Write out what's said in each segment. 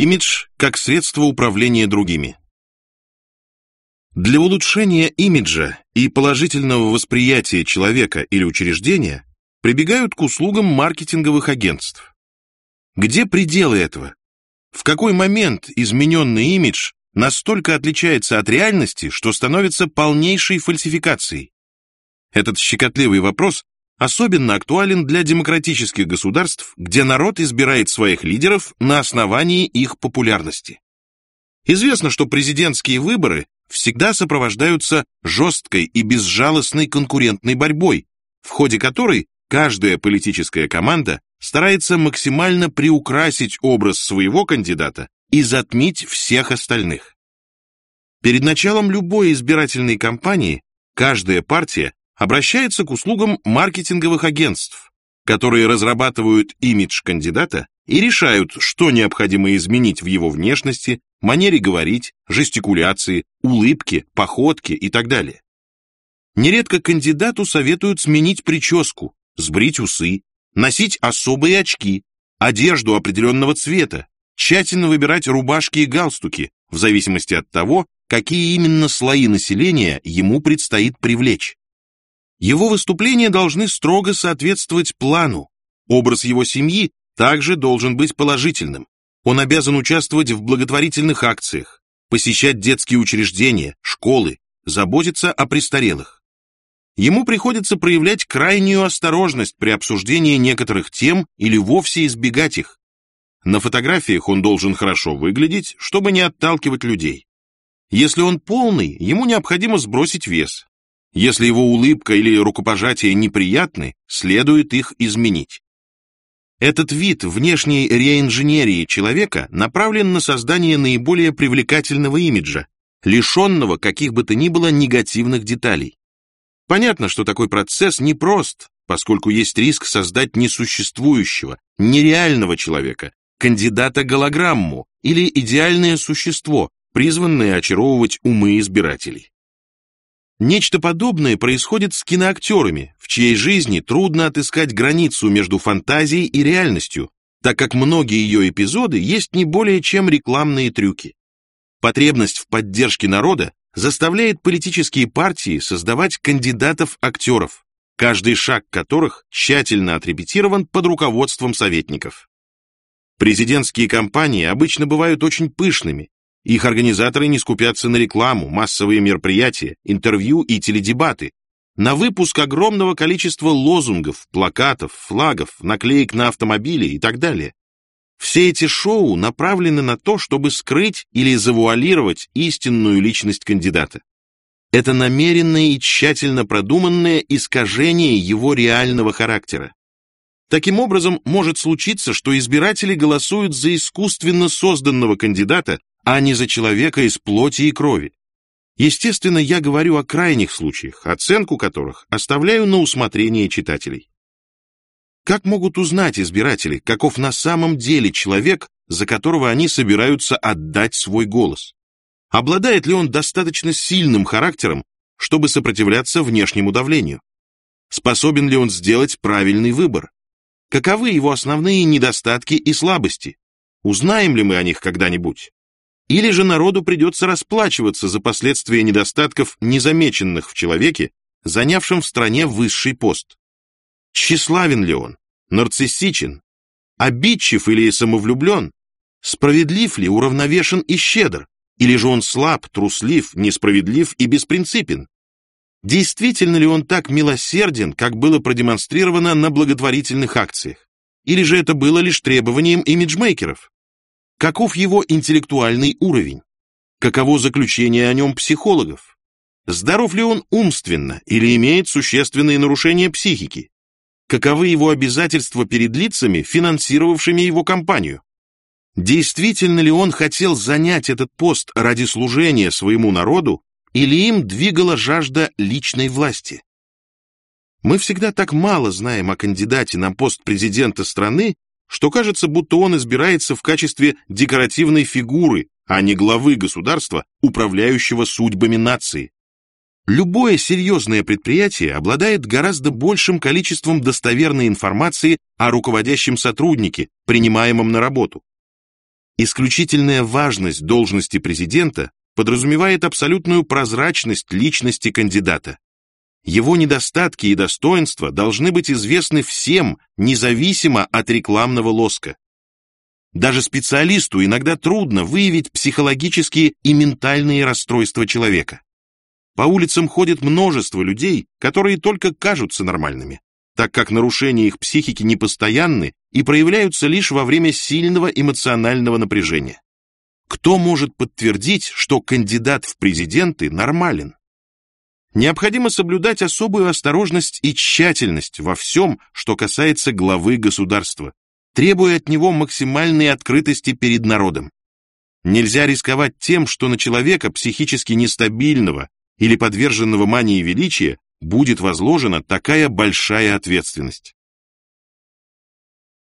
Имидж как средство управления другими. Для улучшения имиджа и положительного восприятия человека или учреждения прибегают к услугам маркетинговых агентств. Где пределы этого? В какой момент измененный имидж настолько отличается от реальности, что становится полнейшей фальсификацией? Этот щекотливый вопрос особенно актуален для демократических государств, где народ избирает своих лидеров на основании их популярности. Известно, что президентские выборы всегда сопровождаются жесткой и безжалостной конкурентной борьбой, в ходе которой каждая политическая команда старается максимально приукрасить образ своего кандидата и затмить всех остальных. Перед началом любой избирательной кампании каждая партия обращается к услугам маркетинговых агентств, которые разрабатывают имидж кандидата и решают, что необходимо изменить в его внешности, манере говорить, жестикуляции, улыбке, походке и так далее. Нередко кандидату советуют сменить прическу, сбрить усы, носить особые очки, одежду определенного цвета, тщательно выбирать рубашки и галстуки, в зависимости от того, какие именно слои населения ему предстоит привлечь. Его выступления должны строго соответствовать плану. Образ его семьи также должен быть положительным. Он обязан участвовать в благотворительных акциях, посещать детские учреждения, школы, заботиться о престарелых. Ему приходится проявлять крайнюю осторожность при обсуждении некоторых тем или вовсе избегать их. На фотографиях он должен хорошо выглядеть, чтобы не отталкивать людей. Если он полный, ему необходимо сбросить вес, если его улыбка или рукопожатие неприятны, следует их изменить. Этот вид внешней реинженерии человека направлен на создание наиболее привлекательного имиджа, лишенного каких бы то ни было негативных деталей. Понятно, что такой процесс непрост, поскольку есть риск создать несуществующего, нереального человека, кандидата-голограмму или идеальное существо, призванное очаровывать умы избирателей. Нечто подобное происходит с киноактерами, в чьей жизни трудно отыскать границу между фантазией и реальностью, так как многие ее эпизоды есть не более чем рекламные трюки. Потребность в поддержке народа заставляет политические партии создавать кандидатов-актеров, каждый шаг которых тщательно отрепетирован под руководством советников. Президентские кампании обычно бывают очень пышными, их организаторы не скупятся на рекламу, массовые мероприятия, интервью и теледебаты, на выпуск огромного количества лозунгов, плакатов, флагов, наклеек на автомобили и так далее. Все эти шоу направлены на то, чтобы скрыть или завуалировать истинную личность кандидата. Это намеренное и тщательно продуманное искажение его реального характера. Таким образом, может случиться, что избиратели голосуют за искусственно созданного кандидата, а не за человека из плоти и крови. Естественно, я говорю о крайних случаях, оценку которых оставляю на усмотрение читателей. Как могут узнать избиратели, каков на самом деле человек, за которого они собираются отдать свой голос? Обладает ли он достаточно сильным характером, чтобы сопротивляться внешнему давлению? Способен ли он сделать правильный выбор? Каковы его основные недостатки и слабости? Узнаем ли мы о них когда-нибудь? Или же народу придется расплачиваться за последствия недостатков, незамеченных в человеке, занявшем в стране высший пост. Тщеславен ли он? Нарциссичен? Обидчив или самовлюблен? Справедлив ли, уравновешен и щедр? Или же он слаб, труслив, несправедлив и беспринципен? Действительно ли он так милосерден, как было продемонстрировано на благотворительных акциях? Или же это было лишь требованием имиджмейкеров? Каков его интеллектуальный уровень? Каково заключение о нем психологов? Здоров ли он умственно или имеет существенные нарушения психики? Каковы его обязательства перед лицами, финансировавшими его кампанию? Действительно ли он хотел занять этот пост ради служения своему народу, или им двигала жажда личной власти? Мы всегда так мало знаем о кандидате на пост президента страны, что кажется, будто он избирается в качестве декоративной фигуры, а не главы государства, управляющего судьбами нации. Любое серьезное предприятие обладает гораздо большим количеством достоверной информации о руководящем сотруднике, принимаемом на работу. Исключительная важность должности президента подразумевает абсолютную прозрачность личности кандидата. Его недостатки и достоинства должны быть известны всем, независимо от рекламного лоска. Даже специалисту иногда трудно выявить психологические и ментальные расстройства человека. По улицам ходит множество людей, которые только кажутся нормальными, так как нарушения их психики непостоянны и проявляются лишь во время сильного эмоционального напряжения. Кто может подтвердить, что кандидат в президенты нормален? Необходимо соблюдать особую осторожность и тщательность во всем, что касается главы государства, требуя от него максимальной открытости перед народом. Нельзя рисковать тем, что на человека психически нестабильного или подверженного мании величия будет возложена такая большая ответственность.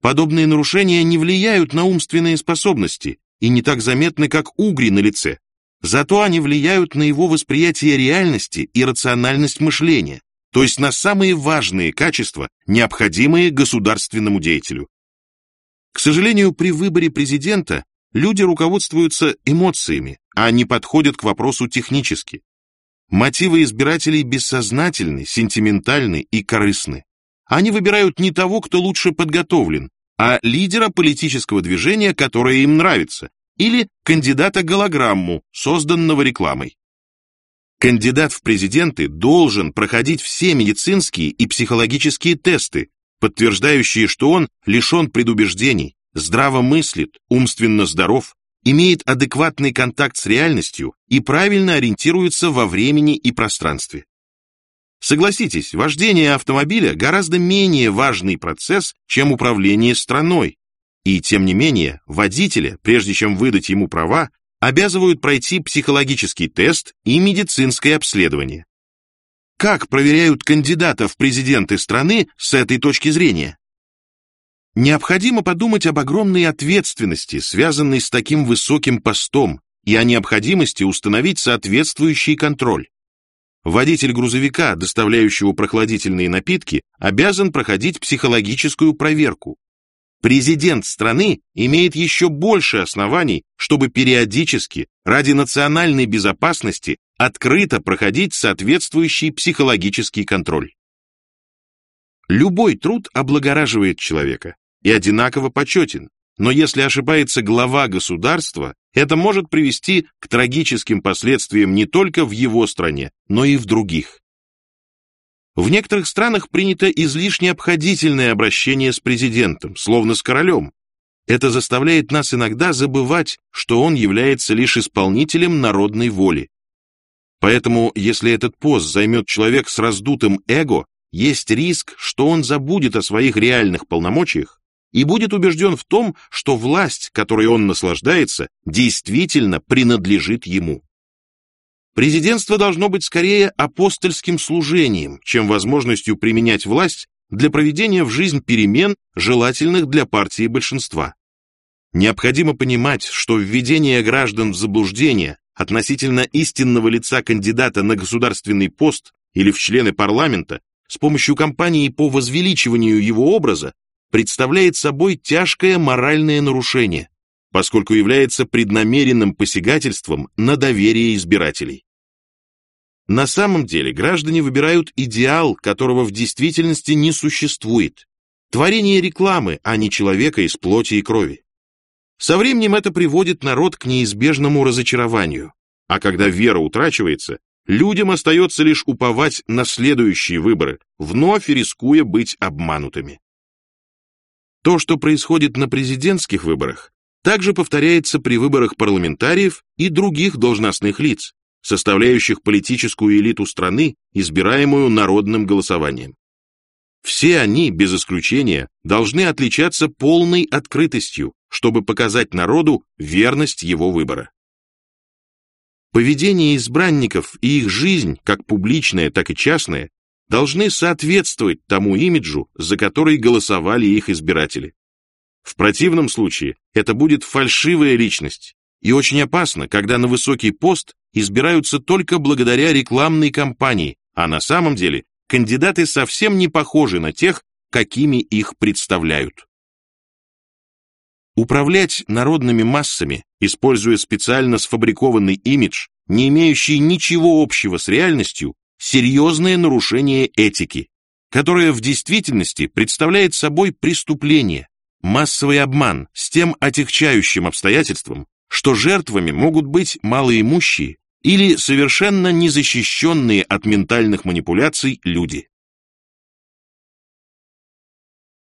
Подобные нарушения не влияют на умственные способности и не так заметны, как угри на лице. Зато они влияют на его восприятие реальности и рациональность мышления, то есть на самые важные качества, необходимые государственному деятелю. К сожалению, при выборе президента люди руководствуются эмоциями, а не подходят к вопросу технически. Мотивы избирателей бессознательны, сентиментальны и корыстны. Они выбирают не того, кто лучше подготовлен, а лидера политического движения, которое им нравится, или кандидата-голограмму, созданного рекламой. Кандидат в президенты должен проходить все медицинские и психологические тесты, подтверждающие, что он лишен предубеждений, здраво мыслит, умственно здоров, имеет адекватный контакт с реальностью и правильно ориентируется во времени и пространстве. Согласитесь, вождение автомобиля гораздо менее важный процесс, чем управление страной. И тем не менее, водителя, прежде чем выдать ему права, обязывают пройти психологический тест и медицинское обследование. Как проверяют кандидата в президенты страны с этой точки зрения? Необходимо подумать об огромной ответственности, связанной с таким высоким постом, и о необходимости установить соответствующий контроль. Водитель грузовика, доставляющего прохладительные напитки, обязан проходить психологическую проверку. Президент страны имеет еще больше оснований, чтобы периодически, ради национальной безопасности, открыто проходить соответствующий психологический контроль. Любой труд облагораживает человека и одинаково почетен, но если ошибается глава государства, это может привести к трагическим последствиям не только в его стране, но и в других. В некоторых странах принято излишне обходительное обращение с президентом, словно с королем. Это заставляет нас иногда забывать, что он является лишь исполнителем народной воли. Поэтому, если этот пост займет человек с раздутым эго, есть риск, что он забудет о своих реальных полномочиях и будет убежден в том, что власть, которой он наслаждается, действительно принадлежит ему. Президентство должно быть скорее апостольским служением, чем возможностью применять власть для проведения в жизнь перемен, желательных для партии большинства. Необходимо понимать, что введение граждан в заблуждение относительно истинного лица кандидата на государственный пост или в члены парламента с помощью кампании по возвеличиванию его образа представляет собой тяжкое моральное нарушение, поскольку является преднамеренным посягательством на доверие избирателей. На самом деле граждане выбирают идеал, которого в действительности не существует, творение рекламы, а не человека из плоти и крови. Со временем это приводит народ к неизбежному разочарованию, а когда вера утрачивается, людям остается лишь уповать на следующие выборы, вновь рискуя быть обманутыми. То, что происходит на президентских выборах, также повторяется при выборах парламентариев и других должностных лиц, составляющих политическую элиту страны, избираемую народным голосованием. Все они, без исключения, должны отличаться полной открытостью, чтобы показать народу верность его выбора. Поведение избранников и их жизнь, как публичная, так и частная, должны соответствовать тому имиджу, за который голосовали их избиратели. В противном случае это будет фальшивая личность, и очень опасно, когда на высокий пост избираются только благодаря рекламной кампании, а на самом деле кандидаты совсем не похожи на тех, какими их представляют. Управлять народными массами, используя специально сфабрикованный имидж, не имеющий ничего общего с реальностью, серьезное нарушение этики, которое в действительности представляет собой преступление, массовый обман с тем отягчающим обстоятельством, что жертвами могут быть малоимущие или совершенно незащищенные от ментальных манипуляций люди.